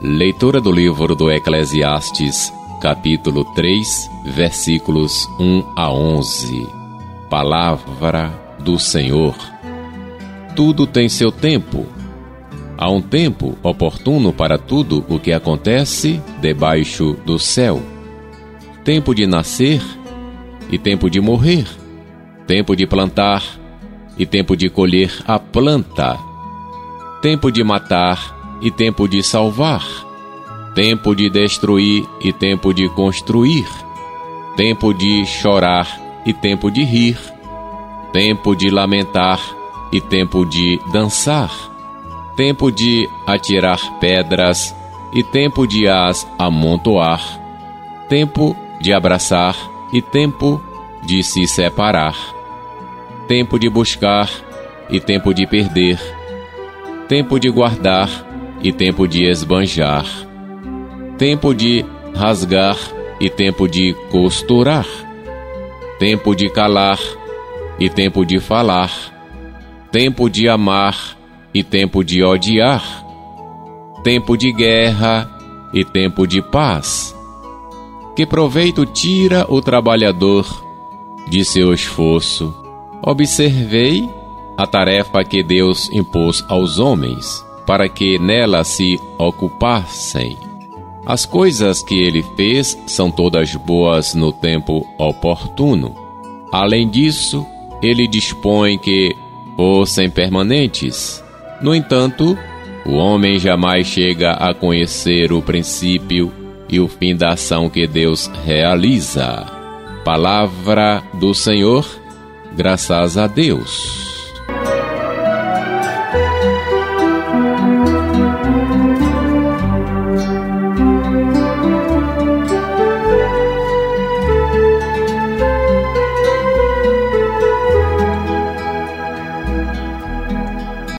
Leitura do livro do Eclesiastes, capítulo 3, versículos 1 a 11. Palavra do Senhor. Tudo tem seu tempo. Há um tempo oportuno para tudo o que acontece debaixo do céu. Tempo de nascer e tempo de morrer. Tempo de plantar e tempo de colher a planta. Tempo de matar e tempo de salvar, tempo de destruir e tempo de construir, tempo de chorar e tempo de rir, tempo de lamentar e tempo de dançar, tempo de atirar pedras e tempo de as amontoar, tempo de abraçar e tempo de se separar, tempo de buscar e tempo de perder, tempo de guardar e tempo de esbanjar, tempo de rasgar e tempo de costurar, tempo de calar e tempo de falar, tempo de amar e tempo de odiar, tempo de guerra e tempo de paz. Que proveito tira o trabalhador de seu esforço? Observei a tarefa que Deus impôs aos homens para que nela se ocupassem. As coisas que ele fez são todas boas no tempo oportuno. Além disso, ele dispõe que fossem permanentes. No entanto, o homem jamais chega a conhecer o princípio e o fim da ação que Deus realiza. Palavra do Senhor, graças a Deus.